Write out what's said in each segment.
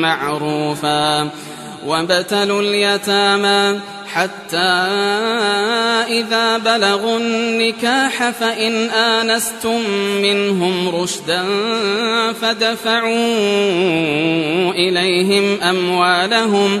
معروفا وابتلوا اليتامى حتى إذا بلغوا النكاح فإن آنستم منهم رشدا فدفعوا إليهم أموالهم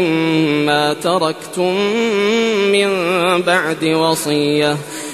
مما تركتم من بعد وصية.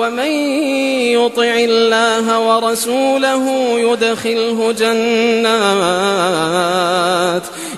ومن يطع الله ورسوله يدخله جنات.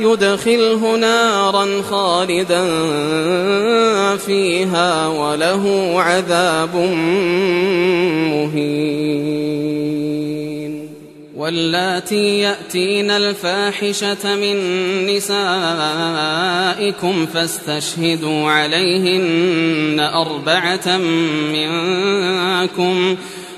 يدخله نارا خالدا فيها وله عذاب مهين. واللاتي يأتين الفاحشة من نسائكم فاستشهدوا عليهن أربعة منكم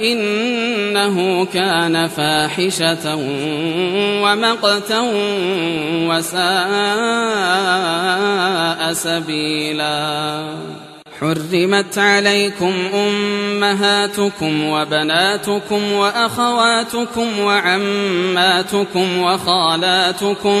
إنه كان فاحشة ومقتا وساء سبيلا. حرمت عليكم أمهاتكم وبناتكم وأخواتكم وعماتكم وخالاتكم وخالاتكم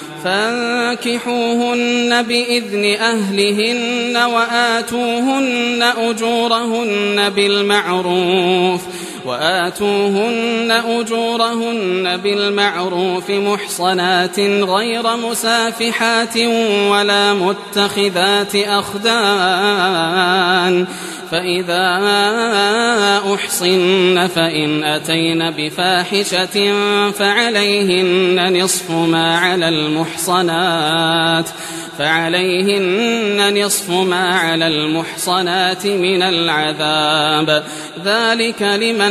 فانكحوهن بإذن أهلهن وآتوهن أجورهن بالمعروف وآتوهن أجورهن بالمعروف محصنات غير مسافحات ولا متخذات أخدان فإذا أحصن فإن أتين بفاحشة فعليهن نصف ما على المحصنات فعليهن نصف ما على المحصنات من العذاب. ذلك لمن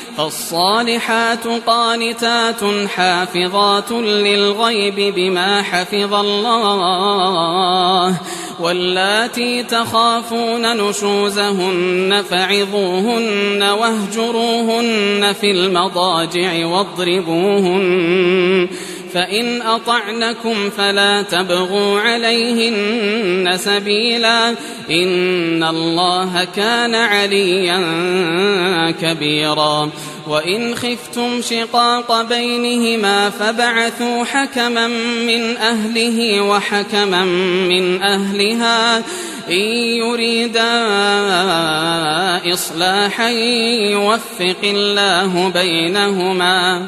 فالصالحات قانتات حافظات للغيب بما حفظ الله واللاتي تخافون نشوزهن فعظوهن واهجروهن في المضاجع واضربوهن فإن أطعنكم فلا تبغوا عليهن سبيلا. إن الله كان عليا كبيرا. وإن خفتم شقاق بينهما فبعثوا حكما من أهله وحكما من أهلها. إن يريدا إصلاحا يوفق الله بينهما.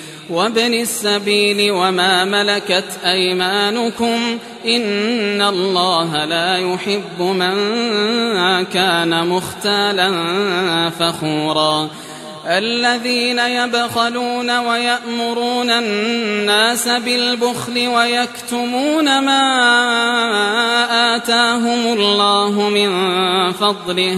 وابن السبيل وما ملكت أيمانكم إن الله لا يحب من كان مختالا فخورا الذين يبخلون ويأمرون الناس بالبخل ويكتمون ما آتاهم الله من فضله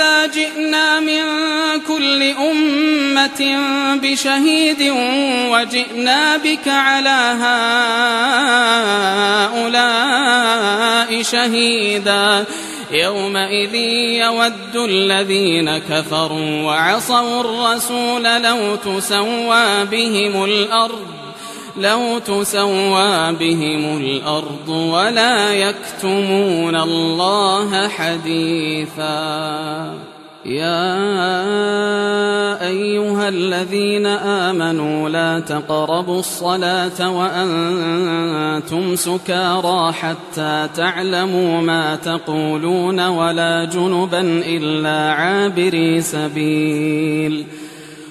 جئنا من كل أمة بشهيد وجئنا بك على هؤلاء شهيدا يومئذ يود الذين كفروا وعصوا الرسول لو تسوى بهم الأرض لو تسوى بهم الأرض ولا يكتمون الله حديثا. يا أيها الذين آمنوا لا تقربوا الصلاة وأنتم سكارى حتى تعلموا ما تقولون ولا جنبا إلا عابري سبيل.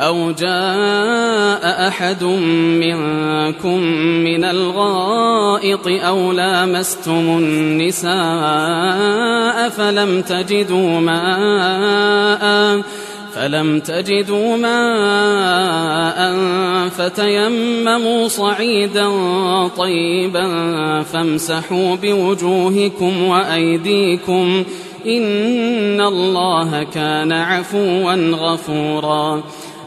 أو جاء أحد منكم من الغائط أو لامستم النساء فلم تجدوا ماءً فلم تجدوا ماء فتيمموا صعيدا طيبا فامسحوا بوجوهكم وأيديكم إن الله كان عفوا غفورا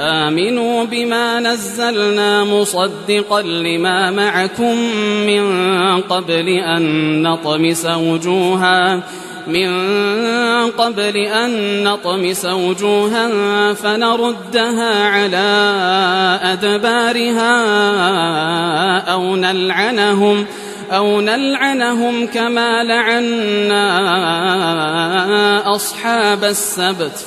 آمنوا بما نزلنا مصدقا لما معكم من قبل أن نطمس وجوها من قبل أن نطمس وجوها فنردها على أدبارها أو نلعنهم أو نلعنهم كما لعنا أصحاب السبت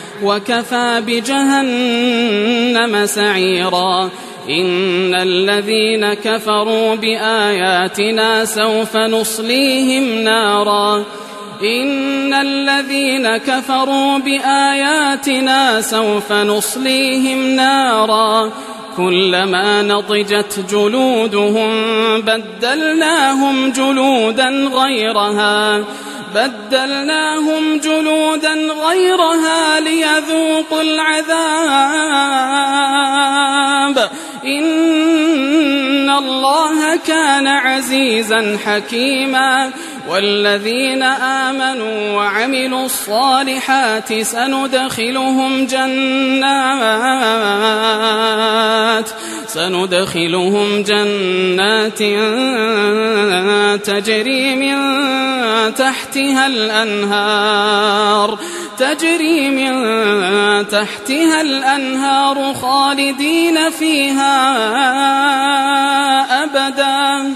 وكفى بجهنم سعيرا. إن الذين كفروا بآياتنا سوف نصليهم نارا. إن الذين كفروا بآياتنا سوف نصليهم نارا. كلما نضجت جلودهم بدلناهم جلودا غيرها. بدلناهم جلودا غيرها ليذوقوا العذاب. إن الله كان عزيزا حكيما. والذين آمنوا وعملوا الصالحات سندخلهم جنات سندخلهم جنات تجري من تحتها الأنهار تجري من تحتها الأنهار خالدين فيها أبدا.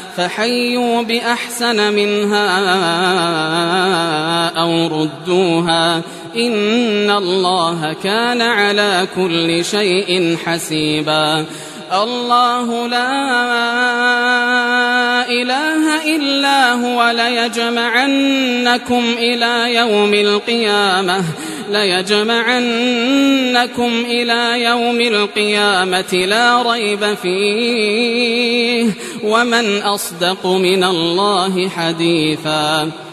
فحيوا بأحسن منها أو ردوها إن الله كان على كل شيء حسيبا الله لا إله إلا هو ليجمعنكم إلى يوم القيامة ليجمعنكم إلى يوم القيامة لا ريب فيه ومن أصدق من الله حديثا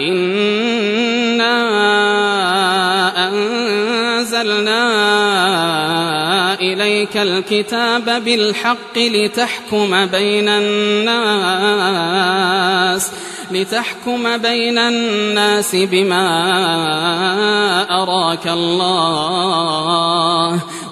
إنا أنزلنا إليك الكتاب بالحق لتحكم بين الناس لتحكم بين الناس بما أراك الله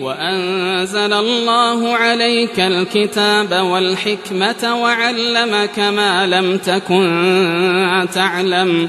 وأنزل الله عليك الكتاب والحكمة وعلمك ما لم تكن تعلم.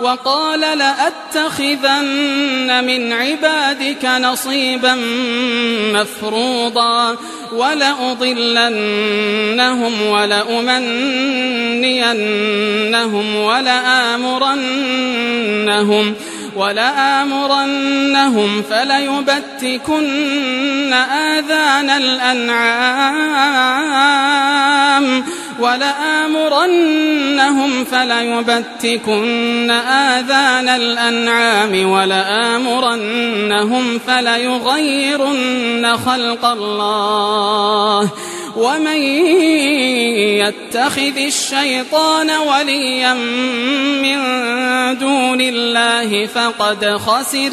وقال لأتخذن من عبادك نصيبا مفروضا ولأضلنهم ولأمنينهم ولآمرنهم ولآمرنهم فليبتكن آذان الأنعام ولآمرنهم فليبتكن آذان الأنعام ولآمرنهم فليغيرن خلق الله ومن يتخذ الشيطان وليا من دون الله فقد خسر.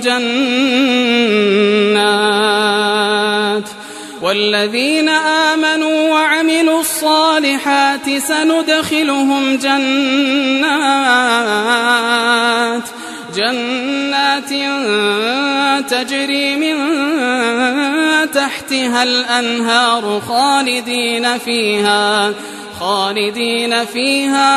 جنات والذين آمنوا وعملوا الصالحات سندخلهم جنات جنات تجري من تحتها الأنهار خالدين فيها خالدين فيها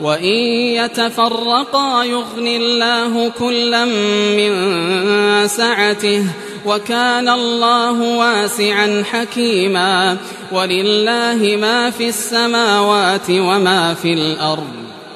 وإن يتفرقا يغن الله كلا من سعته وكان الله واسعا حكيما ولله ما في السماوات وما في الأرض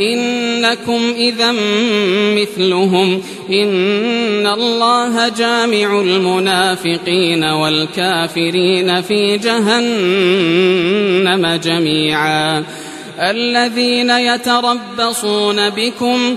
إنكم إذا مثلهم. إن الله جامع المنافقين والكافرين في جهنم جميعا. الذين يتربصون بكم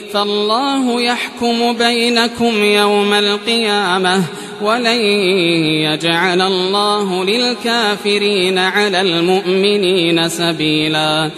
فالله يحكم بينكم يوم القيامة ولن يجعل الله للكافرين على المؤمنين سبيلا.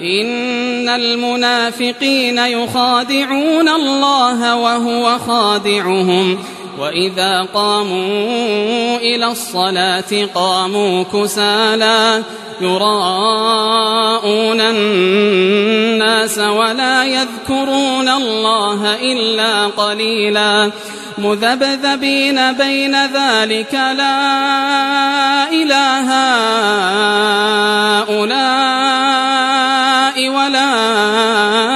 إن المنافقين يخادعون الله وهو خادعهم. وإذا قاموا إلى الصلاة قاموا كسالى يراءون الناس ولا يذكرون الله إلا قليلا مذبذبين بين ذلك لا إله هؤلاء ولا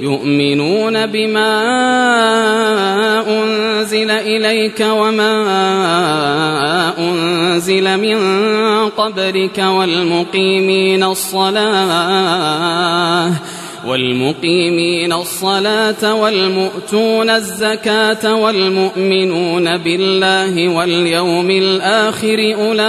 يؤمنون بما أنزل إليك وما أنزل من قبلك والمقيمين الصلاة والمقيمين الصلاة والمؤتون الزكاة والمؤمنون بالله واليوم الآخر أولئك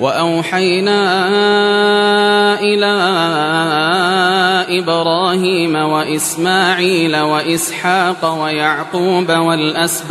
وأوحينا إلى إبراهيم وإسماعيل وإسحاق ويعقوب والأسباط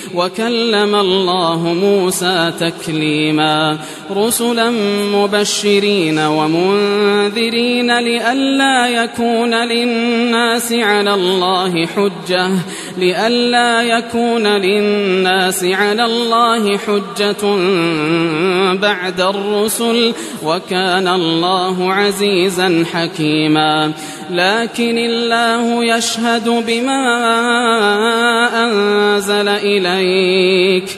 وكلم الله موسى تكليما رسلا مبشرين ومنذرين لئلا يكون للناس على الله حجة لئلا يكون للناس على الله حجة بعد الرسل وكان الله عزيزا حكيما لكن الله يشهد بما أنزل إليك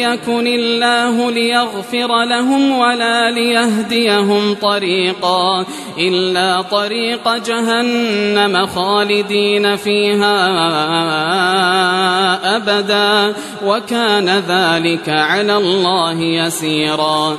يكن الله ليغفر لهم ولا ليهديهم طريقا إلا طريق جهنم خالدين فيها أبدا وكان ذلك على الله يسيرا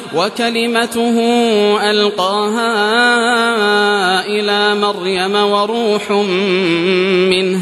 وكلمته ألقاها إلى مريم وروح منه.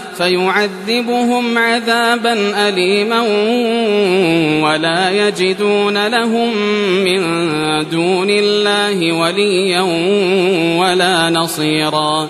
فيعذبهم عذابا أليما ولا يجدون لهم من دون الله وليا ولا نصيرا